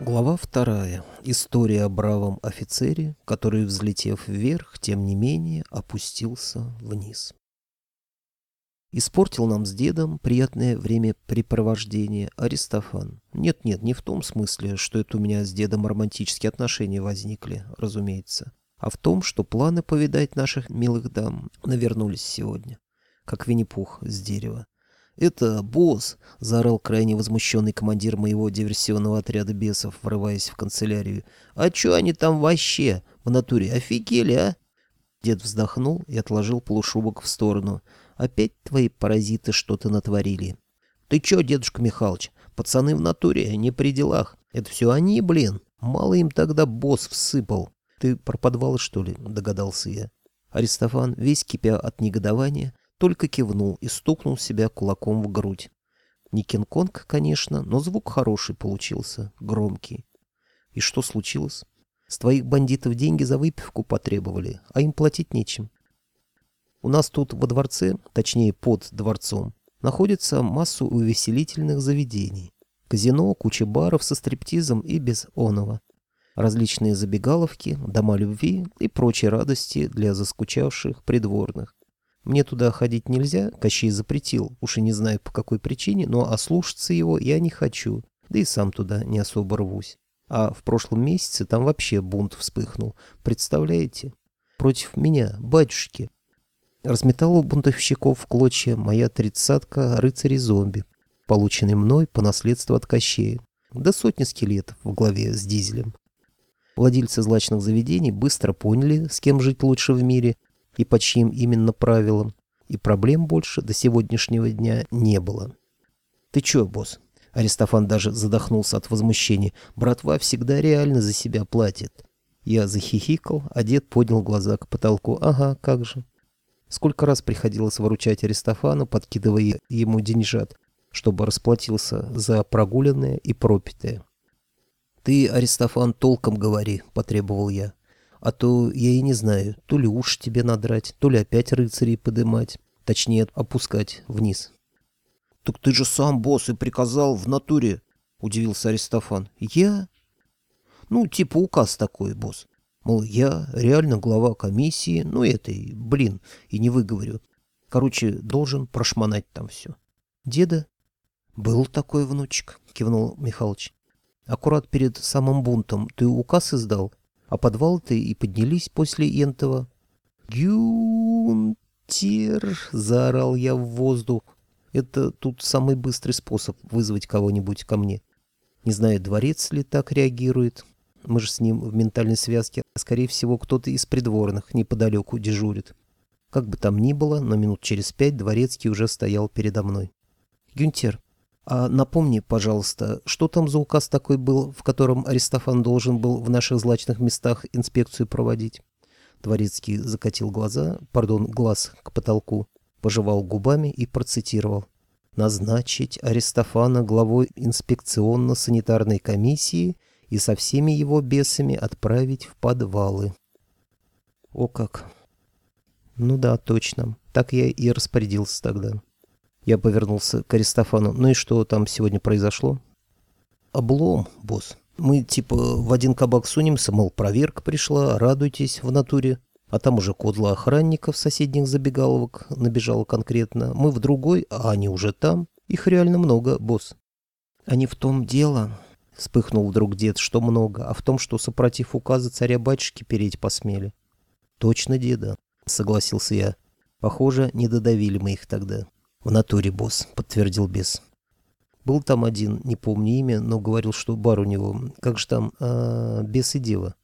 Глава вторая. История о бравом офицере, который, взлетев вверх, тем не менее опустился вниз. Испортил нам с дедом приятное времяпрепровождение Аристофан. Нет-нет, не в том смысле, что это у меня с дедом романтические отношения возникли, разумеется, а в том, что планы повидать наших милых дам навернулись сегодня, как Винни-Пух с дерева. «Это босс!» — заорал крайне возмущенный командир моего диверсионного отряда бесов, врываясь в канцелярию. «А чё они там вообще? В натуре офигели, а?» Дед вздохнул и отложил полушубок в сторону. «Опять твои паразиты что-то натворили?» «Ты чё, дедушка Михалыч, пацаны в натуре, не при делах. Это все они, блин. Мало им тогда босс всыпал. Ты про подвалы, что ли?» — догадался я. Аристофан, весь кипя от негодования, только кивнул и стукнул себя кулаком в грудь. Не Кинг-Конг, конечно, но звук хороший получился, громкий. И что случилось? С твоих бандитов деньги за выпивку потребовали, а им платить нечем. У нас тут во дворце, точнее под дворцом, находится масса увеселительных заведений. Казино, куча баров со стриптизом и без оного. Различные забегаловки, дома любви и прочие радости для заскучавших придворных. Мне туда ходить нельзя, Кощей запретил, уж и не знаю по какой причине, но ослушаться его я не хочу, да и сам туда не особо рвусь. А в прошлом месяце там вообще бунт вспыхнул, представляете? Против меня, батюшки. Разметала бунтовщиков в клочья моя тридцатка рыцарей-зомби, полученный мной по наследству от Кощея, до сотни скелетов в главе с дизелем. Владельцы злачных заведений быстро поняли, с кем жить лучше в мире – и по чьим именно правилам, и проблем больше до сегодняшнего дня не было. «Ты чё, босс?» Аристофан даже задохнулся от возмущения. «Братва всегда реально за себя платит». Я захихикал, а дед поднял глаза к потолку. «Ага, как же». Сколько раз приходилось выручать Аристофану, подкидывая ему деньжат, чтобы расплатился за прогуленное и пропитое. «Ты, Аристофан, толком говори», — потребовал я. А то я и не знаю, то ли уж тебе надрать, то ли опять рыцарей подымать. Точнее, опускать вниз. — Так ты же сам, босс, и приказал в натуре, — удивился Аристофан. — Я? Ну, типа указ такой, босс. Мол, я реально глава комиссии, ну этой, блин, и не выговорю. Короче, должен прошмонать там все. Деда? Был такой внучек, кивнул Михалыч. Аккурат перед самым бунтом ты указ издал, а подвал-то и поднялись после Энтова. «Гюнтер!» — заорал я в воздух. «Это тут самый быстрый способ вызвать кого-нибудь ко мне. Не знаю, дворец ли так реагирует. Мы же с ним в ментальной связке. Скорее всего, кто-то из придворных неподалеку дежурит. Как бы там ни было, но минут через пять дворецкий уже стоял передо мной. «Гюнтер, а напомни, пожалуйста, что там за указ такой был, в котором Аристофан должен был в наших злачных местах инспекцию проводить? Дворецкий закатил глаза, пардон, глаз к потолку, пожевал губами и процитировал. «Назначить Аристофана главой инспекционно-санитарной комиссии и со всеми его бесами отправить в подвалы». О как! Ну да, точно. Так я и распорядился тогда. Я повернулся к Аристофану. «Ну и что там сегодня произошло?» «Облом, босс. Мы типа в один кабак сунемся, мол, проверка пришла, радуйтесь в натуре. А там уже кодла охранников соседних забегаловок набежала конкретно. Мы в другой, а они уже там. Их реально много, босс». «А не в том дело», — вспыхнул вдруг дед, — «что много, а в том, что сопротив указа царя-батюшки переть посмели». «Точно, деда», — согласился я. «Похоже, не додавили мы их тогда». «В натуре, босс», — подтвердил бес. «Был там один, не помню имя, но говорил, что бар у него. Как же там, а, бес и дева?»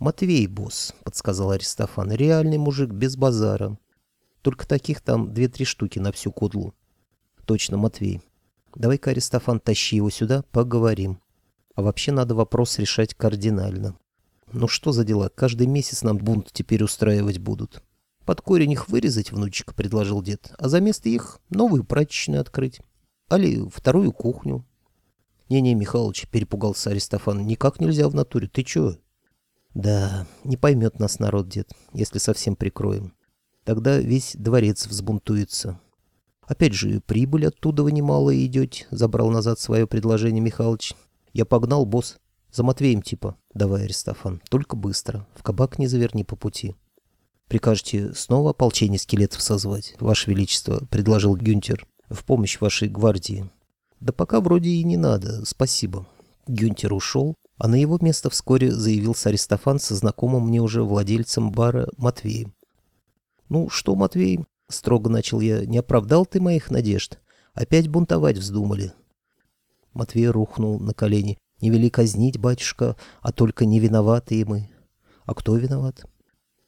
«Матвей, босс», — подсказал Аристофан. «Реальный мужик, без базара. Только таких там две-три штуки на всю кодлу». «Точно, Матвей. Давай-ка, Аристофан, тащи его сюда, поговорим. А вообще надо вопрос решать кардинально. Ну что за дела? Каждый месяц нам бунт теперь устраивать будут». Под корень их вырезать, внучек, — предложил дед, — а за место их новую прачечную открыть. Али вторую кухню. Не-не, Михалыч, — перепугался Аристофан, — никак нельзя в натуре, ты чё? Да, не поймет нас народ, дед, если совсем прикроем. Тогда весь дворец взбунтуется. Опять же, прибыль оттуда вы немало идете, — забрал назад свое предложение Михалыч. Я погнал, босс. За Матвеем типа. Давай, Аристофан, только быстро. В кабак не заверни по пути. Прикажете снова ополчение скелетов созвать, Ваше Величество, предложил Гюнтер, в помощь вашей гвардии. Да пока вроде и не надо, спасибо. Гюнтер ушел, а на его место вскоре заявился Аристофан со знакомым мне уже владельцем бара Матвеем. «Ну что, Матвей?» — строго начал я. «Не оправдал ты моих надежд? Опять бунтовать вздумали?» Матвей рухнул на колени. «Не вели казнить, батюшка, а только не виноваты и мы». «А кто виноват?»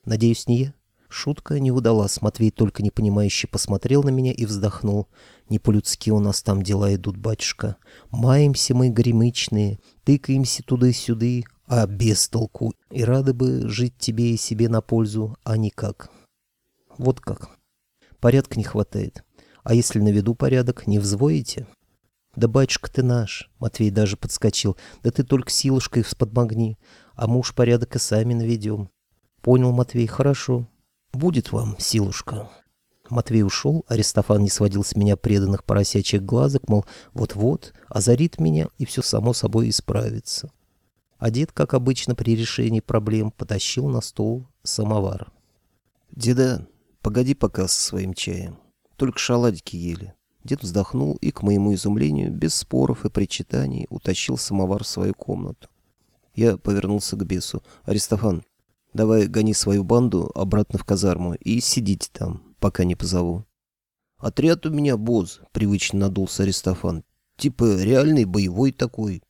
«Надеюсь, не я?» Шутка не удалась. Матвей только непонимающе посмотрел на меня и вздохнул. «Не по-людски у нас там дела идут, батюшка. Маемся мы гремычные, тыкаемся туда-сюда, а без толку. И рады бы жить тебе и себе на пользу, а никак». Вот как. Порядка не хватает. А если наведу порядок, не взвоите? Да батюшка ты наш, Матвей даже подскочил. Да ты только силушкой всподмогни, а муж порядок и сами наведем. Понял, Матвей, хорошо. Будет вам силушка. Матвей ушел, Аристофан не сводил с меня преданных поросячьих глазок, мол, вот-вот, озарит меня, и все само собой исправится. Дед, как обычно при решении проблем, потащил на стол самовар. «Деда, Погоди пока со своим чаем. Только шаладики ели. Дед вздохнул и, к моему изумлению, без споров и причитаний, утащил самовар в свою комнату. Я повернулся к бесу. «Аристофан, давай гони свою банду обратно в казарму и сидите там, пока не позову». «Отряд у меня, босс», — привычно надулся Аристофан. «Типа реальный боевой такой».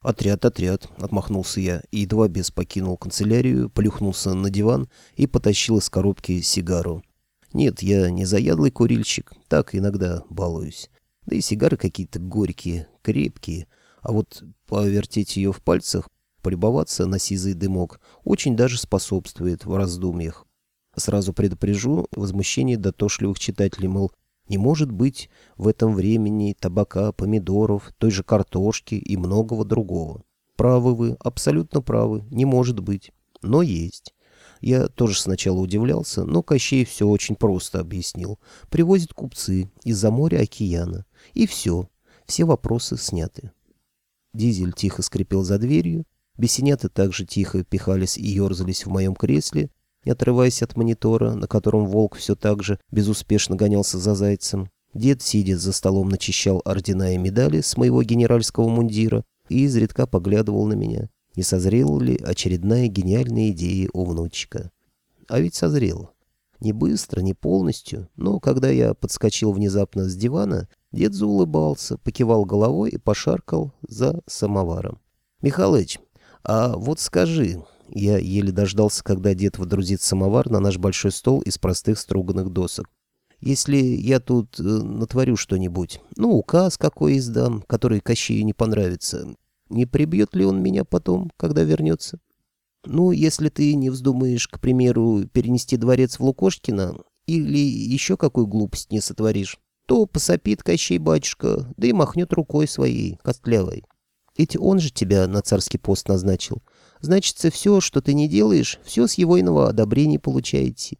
«Отряд, отряд», — отмахнулся я, и едва бес покинул канцелярию, плюхнулся на диван и потащил из коробки сигару. Нет, я не заядлый курильщик, так иногда балуюсь. Да и сигары какие-то горькие, крепкие. А вот повертеть ее в пальцах, полюбоваться на сизый дымок, очень даже способствует в раздумьях. Сразу предупрежу возмущение дотошливых читателей, мол, не может быть в этом времени табака, помидоров, той же картошки и многого другого. Правы вы, абсолютно правы, не может быть, но есть. Я тоже сначала удивлялся, но Кощей все очень просто объяснил. Привозят купцы из-за моря океана. И все. Все вопросы сняты. Дизель тихо скрипел за дверью. Бесенята также тихо пихались и ерзались в моем кресле, не отрываясь от монитора, на котором волк все так же безуспешно гонялся за зайцем. Дед, сидя за столом, начищал ордена и медали с моего генеральского мундира и изредка поглядывал на меня не созрела ли очередная гениальная идея у внучка. А ведь созрела. Не быстро, не полностью, но когда я подскочил внезапно с дивана, дед заулыбался, покивал головой и пошаркал за самоваром. «Михалыч, а вот скажи...» Я еле дождался, когда дед водрузит самовар на наш большой стол из простых струганных досок. «Если я тут э, натворю что-нибудь, ну, указ какой издам, который Кощею не понравится, не прибьет ли он меня потом, когда вернется? Ну, если ты не вздумаешь, к примеру, перенести дворец в Лукошкино, или еще какую глупость не сотворишь, то посопит Кощей батюшка, да и махнет рукой своей, костлявой. Ведь он же тебя на царский пост назначил. Значится, все, что ты не делаешь, все с его иного одобрения получаете.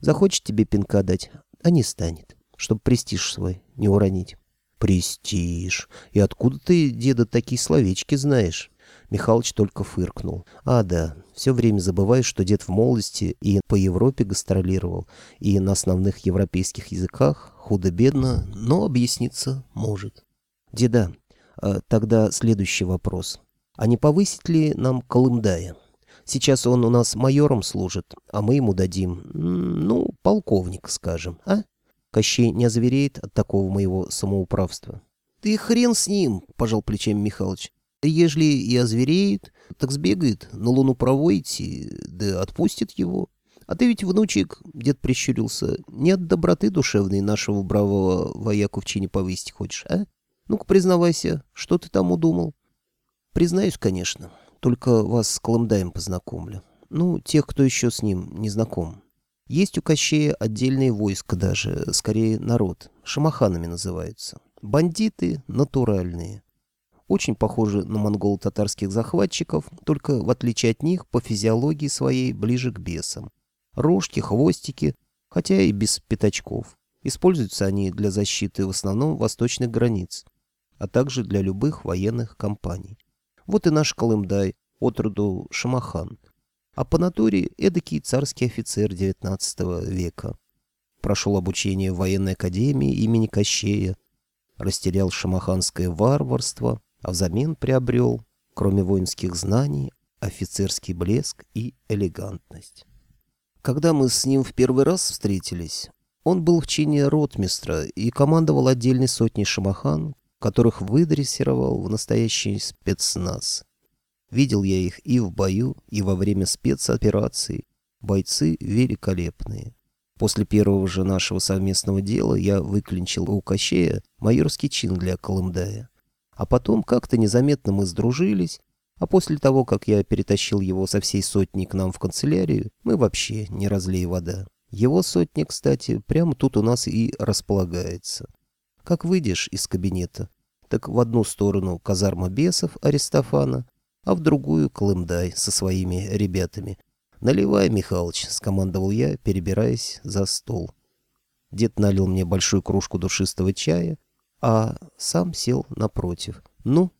Захочет тебе пинка дать, а не станет, чтобы престиж свой не уронить. «Престиж! И откуда ты, деда, такие словечки знаешь?» Михалыч только фыркнул. «А, да, все время забываю, что дед в молодости и по Европе гастролировал, и на основных европейских языках, худо-бедно, но объясниться может». «Деда, тогда следующий вопрос. А не повысить ли нам Колымдая? Сейчас он у нас майором служит, а мы ему дадим, ну, полковник, скажем, а?» Кощей не озвереет от такого моего самоуправства. — Ты хрен с ним, — пожал плечами Михалыч. — Ежели и озвереет, так сбегает, на луну проводите, да отпустит его. А ты ведь, внучек, — дед прищурился, — не от доброты душевной нашего бравого вояку в чине повысить хочешь, а? Ну-ка, признавайся, что ты там удумал? — Признаюсь, конечно, только вас с Колымдаем познакомлю. Ну, тех, кто еще с ним не знаком. Есть у Кощея отдельные войска даже, скорее народ. Шамаханами называются. Бандиты натуральные. Очень похожи на монголо-татарских захватчиков, только в отличие от них по физиологии своей ближе к бесам. Рожки, хвостики, хотя и без пятачков. Используются они для защиты в основном восточных границ, а также для любых военных кампаний. Вот и наш Колымдай, отроду Шамахан. А по натуре эдакий царский офицер XIX века. Прошел обучение в военной академии имени Кощея, растерял шамаханское варварство, а взамен приобрел, кроме воинских знаний, офицерский блеск и элегантность. Когда мы с ним в первый раз встретились, он был в чине ротмистра и командовал отдельной сотней шамахан, которых выдрессировал в настоящий спецназ. Видел я их и в бою, и во время спецоперации. Бойцы великолепные. После первого же нашего совместного дела я выклинчил у Кощея майорский чин для Колымдая. А потом как-то незаметно мы сдружились, а после того, как я перетащил его со всей сотни к нам в канцелярию, мы вообще не разлей вода. Его сотня, кстати, прямо тут у нас и располагается. Как выйдешь из кабинета, так в одну сторону казарма бесов Аристофана, а в другую Колымдай со своими ребятами. «Наливай, Михалыч», — скомандовал я, перебираясь за стол. Дед налил мне большую кружку душистого чая, а сам сел напротив. «Ну?»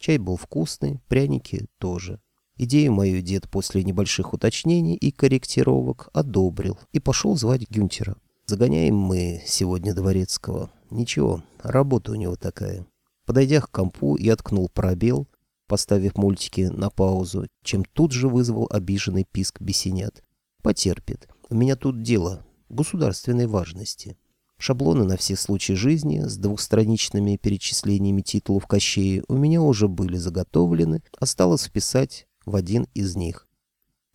Чай был вкусный, пряники тоже. Идею мою дед после небольших уточнений и корректировок одобрил и пошел звать Гюнтера. Загоняем мы сегодня Дворецкого. Ничего, работа у него такая. Подойдя к компу, я ткнул пробел, поставив мультики на паузу, чем тут же вызвал обиженный писк бесенят. Потерпит. У меня тут дело государственной важности. Шаблоны на все случаи жизни с двухстраничными перечислениями титулов Кощея у меня уже были заготовлены, осталось вписать в один из них.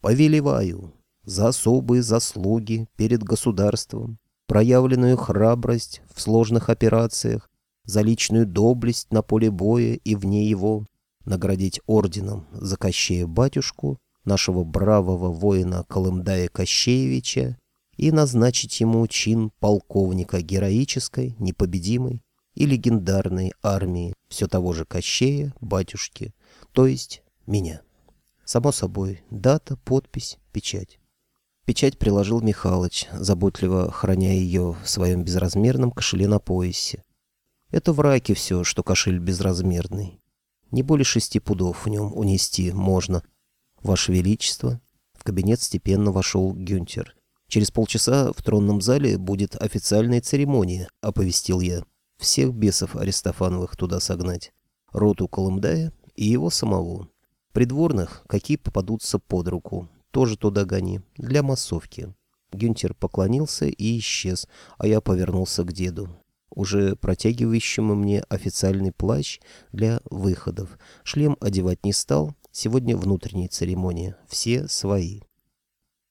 «Повелеваю за особые заслуги перед государством, проявленную храбрость в сложных операциях, за личную доблесть на поле боя и вне его, наградить орденом за Кощея батюшку, нашего бравого воина Колымдая Кощеевича, и назначить ему чин полковника героической, непобедимой и легендарной армии все того же Кощея, батюшки, то есть меня. Само собой, дата, подпись, печать. Печать приложил Михалыч, заботливо храня ее в своем безразмерном кошеле на поясе. Это в раке все, что кошель безразмерный. Не более шести пудов в нем унести можно. Ваше Величество, в кабинет степенно вошел Гюнтер. Через полчаса в тронном зале будет официальная церемония, оповестил я. Всех бесов Аристофановых туда согнать. Роту Колымдая и его самого. Придворных, какие попадутся под руку, тоже туда гони, для массовки. Гюнтер поклонился и исчез, а я повернулся к деду, уже протягивающему мне официальный плащ для выходов. Шлем одевать не стал, сегодня внутренняя церемония, все свои.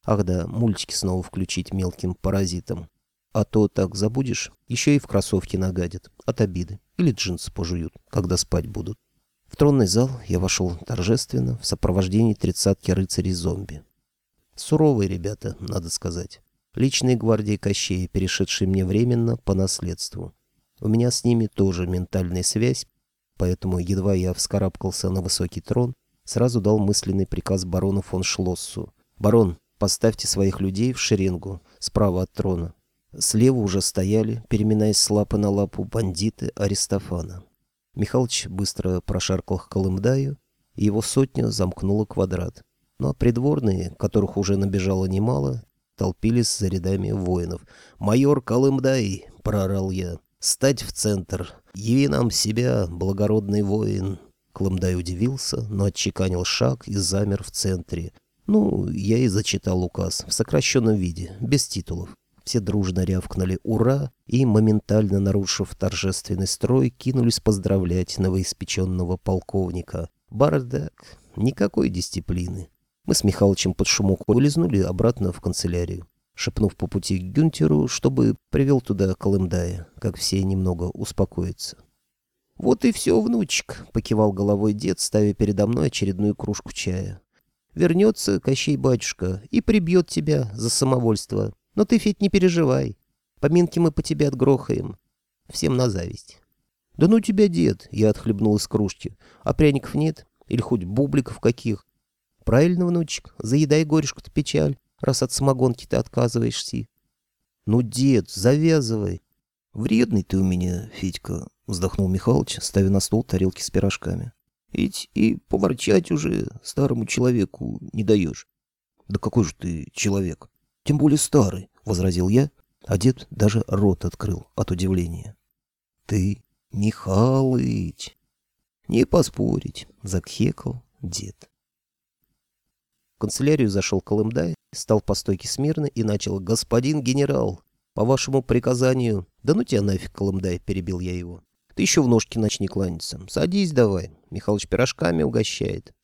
Ах да, мультики снова включить мелким паразитам. А то так забудешь, еще и в кроссовки нагадят, от обиды, или джинсы пожуют, когда спать будут. В тронный зал я вошел торжественно в сопровождении тридцатки рыцарей-зомби. Суровые ребята, надо сказать. Личные гвардии Кощея, перешедшие мне временно по наследству. У меня с ними тоже ментальная связь, поэтому едва я вскарабкался на высокий трон, сразу дал мысленный приказ барону фон Шлоссу. «Барон, поставьте своих людей в шеренгу, справа от трона». Слева уже стояли, переминаясь с лапы на лапу, бандиты Аристофана. Михалыч быстро прошаркал к Колымдаю, и его сотня замкнула квадрат. Ну а придворные, которых уже набежало немало, толпились за рядами воинов. «Майор Колымдай!» — прорал я. «Стать в центр! Яви нам себя, благородный воин!» Колымдай удивился, но отчеканил шаг и замер в центре. Ну, я и зачитал указ в сокращенном виде, без титулов. Все дружно рявкнули «Ура!» и, моментально нарушив торжественный строй, кинулись поздравлять новоиспеченного полковника. Бардак. Никакой дисциплины. Мы с Михалычем под шумок вылезнули обратно в канцелярию, шепнув по пути к Гюнтеру, чтобы привел туда Колымдая, как все немного успокоятся. «Вот и все, внучек», — покивал головой дед, ставя передо мной очередную кружку чая. «Вернется Кощей батюшка и прибьет тебя за самовольство». Но ты, Федь, не переживай. Поминки мы по тебе отгрохаем. Всем на зависть. Да ну тебя, дед, я отхлебнул из кружки. А пряников нет? Или хоть бубликов каких? Правильно, внучек, заедай горюшку-то печаль, раз от самогонки ты отказываешься. Ну, дед, завязывай. Вредный ты у меня, Федька, вздохнул Михалыч, ставя на стол тарелки с пирожками. Ведь и поворчать уже старому человеку не даешь. Да какой же ты человек? Тем более старый, — возразил я, а дед даже рот открыл от удивления. Ты Михалыч. Не поспорить, — закхекал дед. Канцелярию зашел Колымдай, стал по стойке смирно и начал «Господин генерал, по вашему приказанию...» «Да ну тебя нафиг, Колымдай», — перебил я его. «Ты еще в ножки начни кланяться. Садись давай. Михалыч пирожками угощает».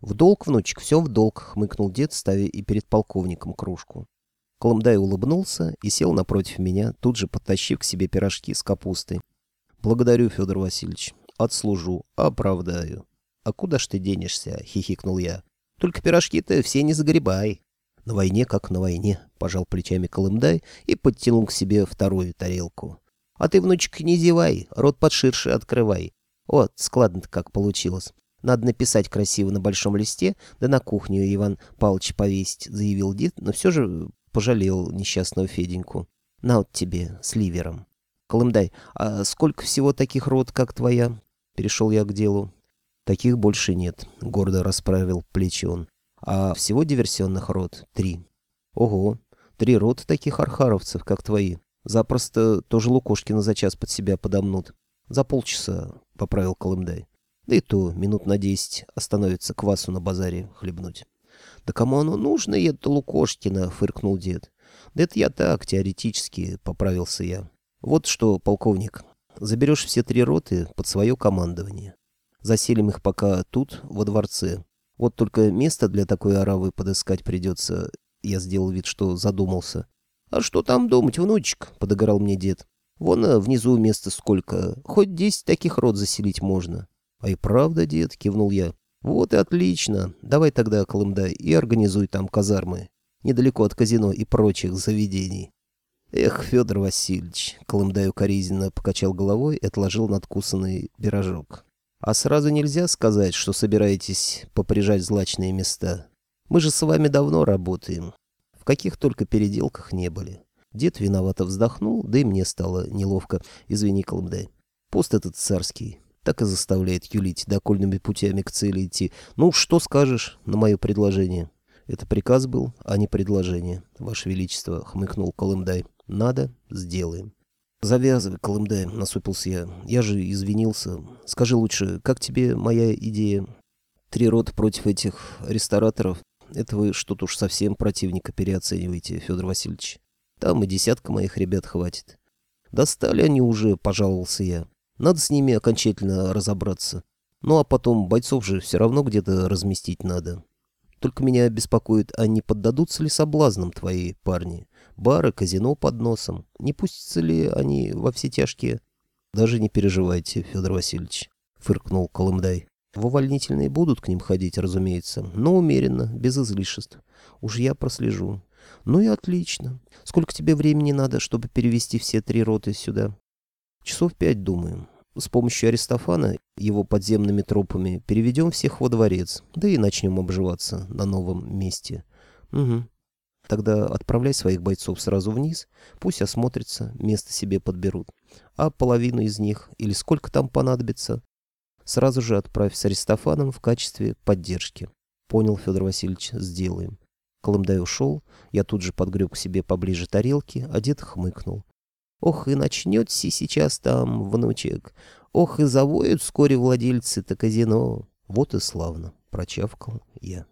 «В долг, внучек, все в долг», — хмыкнул дед, ставя и перед полковником кружку. Колымдай улыбнулся и сел напротив меня, тут же подтащив к себе пирожки с капустой. «Благодарю, Федор Васильевич. Отслужу. Оправдаю». «А куда ж ты денешься?» — хихикнул я. «Только пирожки-то все не загребай». «На войне как на войне», — пожал плечами Колымдай и подтянул к себе вторую тарелку. «А ты, внучек, не зевай, рот подширше открывай. Вот, складно-то как получилось. Надо написать красиво на большом листе, да на кухню Иван Павлович повесить», — заявил дед, но все же пожалел несчастного Феденьку. «На вот тебе, с ливером». «Колымдай, а сколько всего таких рот, как твоя?» Перешел я к делу. «Таких больше нет», — гордо расправил плечи он а всего диверсионных рот — три. Ого, три рота таких архаровцев, как твои. Запросто тоже Лукошкина за час под себя подомнут. За полчаса, — поправил Колымдай. Да и то минут на десять остановится квасу на базаре хлебнуть. «Да кому оно нужно, это Лукошкина?» — фыркнул дед. «Да это я так, теоретически», — поправился я. «Вот что, полковник, заберешь все три роты под свое командование. Заселим их пока тут, во дворце. Вот только место для такой оравы подыскать придется. Я сделал вид, что задумался. «А что там думать, внучек?» — подыграл мне дед. «Вон а, внизу места сколько. Хоть десять таких род заселить можно». «А и правда, дед?» — кивнул я. «Вот и отлично. Давай тогда, Колымдай, и организуй там казармы. Недалеко от казино и прочих заведений». «Эх, Федор Васильевич!» — Колымдай укоризненно покачал головой и отложил надкусанный пирожок. А сразу нельзя сказать, что собираетесь поприжать злачные места. Мы же с вами давно работаем. В каких только переделках не были. Дед виновато вздохнул, да и мне стало неловко. Извини, Колымдай. Пост этот царский так и заставляет юлить докольными путями к цели идти. Ну, что скажешь на мое предложение? Это приказ был, а не предложение, Ваше Величество, хмыкнул Колымдай. Надо, сделаем. «Завязывай, Колымдай», — насупился я. «Я же извинился. Скажи лучше, как тебе моя идея? Три рота против этих рестораторов. Это вы что-то уж совсем противника переоцениваете, Федор Васильевич. Там и десятка моих ребят хватит». «Достали они уже», — пожаловался я. «Надо с ними окончательно разобраться. Ну а потом бойцов же все равно где-то разместить надо. Только меня беспокоит, а не поддадутся ли соблазнам твои парни?» бары, казино под носом. Не пустятся ли они во все тяжкие? Даже не переживайте, Федор Васильевич, фыркнул Колымдай. В увольнительные будут к ним ходить, разумеется, но умеренно, без излишеств. Уж я прослежу. Ну и отлично. Сколько тебе времени надо, чтобы перевести все три роты сюда? Часов пять, думаю. С помощью Аристофана, его подземными тропами, переведем всех во дворец, да и начнем обживаться на новом месте. Угу. Тогда отправляй своих бойцов сразу вниз, пусть осмотрятся, место себе подберут. А половину из них, или сколько там понадобится, сразу же отправь с Аристофаном в качестве поддержки. Понял, Федор Васильевич, сделаем. Колымдай ушел, я тут же подгреб к себе поближе тарелки, а дед хмыкнул. Ох, и начнете сейчас там, внучек. Ох, и завоют вскоре владельцы-то казино. Вот и славно, прочавкал я.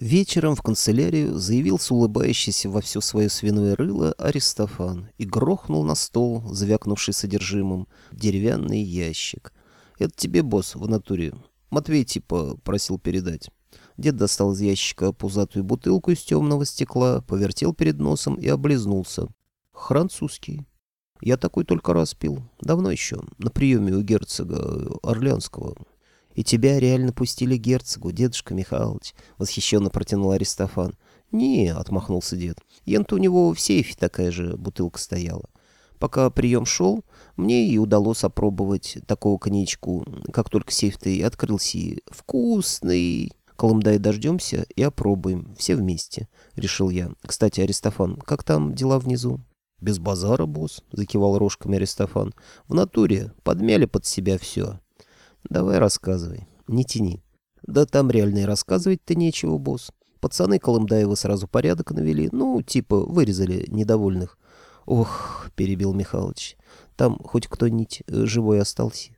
Вечером в канцелярию заявился улыбающийся во все свое свиное рыло Аристофан и грохнул на стол, звякнувший содержимым, деревянный ящик. «Это тебе, босс, в натуре. Матвей, типа, просил передать». Дед достал из ящика пузатую бутылку из темного стекла, повертел перед носом и облизнулся. «Французский. Я такой только раз пил. Давно еще, на приеме у герцога Орлеанского». «И тебя реально пустили герцогу, дедушка Михайлович?» — восхищенно протянул Аристофан. «Не», — отмахнулся дед. «Ента у него в сейфе такая же бутылка стояла. Пока прием шел, мне и удалось опробовать такого коньячку, как только сейф-то и открылся. Вкусный!» «Колымдай дождемся и опробуем, все вместе», — решил я. «Кстати, Аристофан, как там дела внизу?» «Без базара, босс», — закивал рожками Аристофан. «В натуре, подмяли под себя все. «Давай рассказывай». не тяни. Да там реально и рассказывать-то нечего, босс. Пацаны Колымдаева сразу порядок навели, ну, типа, вырезали недовольных. Ох, перебил Михалыч, там хоть кто-нибудь э, живой остался.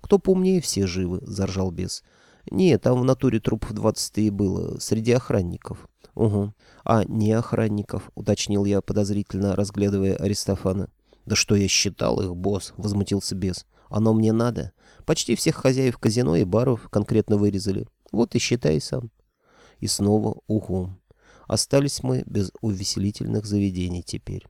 Кто поумнее, все живы, заржал бес. Не, там в натуре трупов двадцать и было, среди охранников. Угу. А, не охранников, уточнил я, подозрительно разглядывая Аристофана. Да что я считал их, босс, возмутился бес. Оно мне надо. Почти всех хозяев казино и баров конкретно вырезали. Вот и считай сам. И снова угу. Остались мы без увеселительных заведений теперь.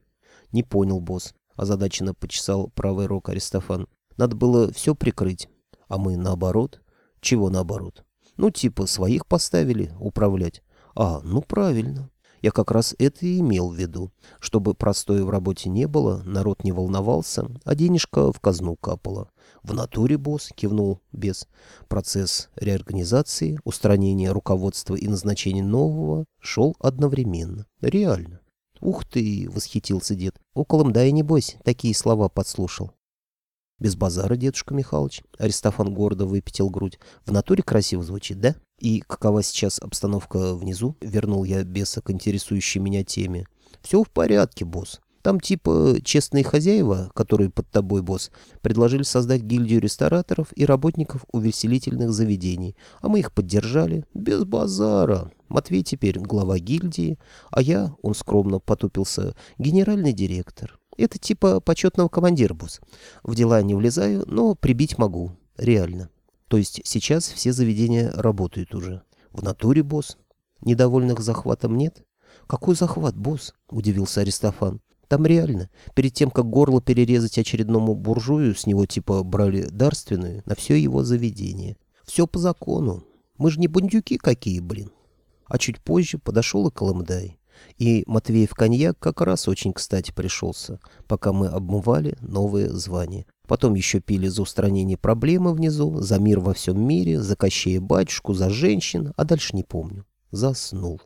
Не понял, босс. Озадаченно почесал правый рог Аристофан. Надо было все прикрыть. А мы наоборот. Чего наоборот? Ну, типа, своих поставили управлять. А, ну правильно. Я как раз это и имел в виду. Чтобы простоя в работе не было, народ не волновался, а денежка в казну капала. В натуре, босс, кивнул бес. Процесс реорганизации, устранения руководства и назначения нового шел одновременно. Реально. «Ух ты!» — восхитился дед. «Около мдай, небось, такие слова подслушал». «Без базара, дедушка Михалыч». Аристофан гордо выпятил грудь. «В натуре красиво звучит, да?» «И какова сейчас обстановка внизу?» Вернул я беса к интересующей меня теме. «Все в порядке, босс. Там типа честные хозяева, которые под тобой, босс, предложили создать гильдию рестораторов и работников увеселительных заведений, а мы их поддержали без базара. Матвей теперь глава гильдии, а я, он скромно потупился, генеральный директор. Это типа почетного командира, босс. В дела не влезаю, но прибить могу. Реально. То есть сейчас все заведения работают уже. В натуре, босс. Недовольных захватом нет? Какой захват, босс? Удивился Аристофан. Там реально, перед тем, как горло перерезать очередному буржую, с него типа брали дарственную на все его заведение. Все по закону. Мы же не бандюки какие, блин. А чуть позже подошел и Колымдай. И Матвеев коньяк как раз очень кстати пришелся, пока мы обмывали новые звания. Потом еще пили за устранение проблемы внизу, за мир во всем мире, за Кощея батюшку, за женщин, а дальше не помню. Заснул.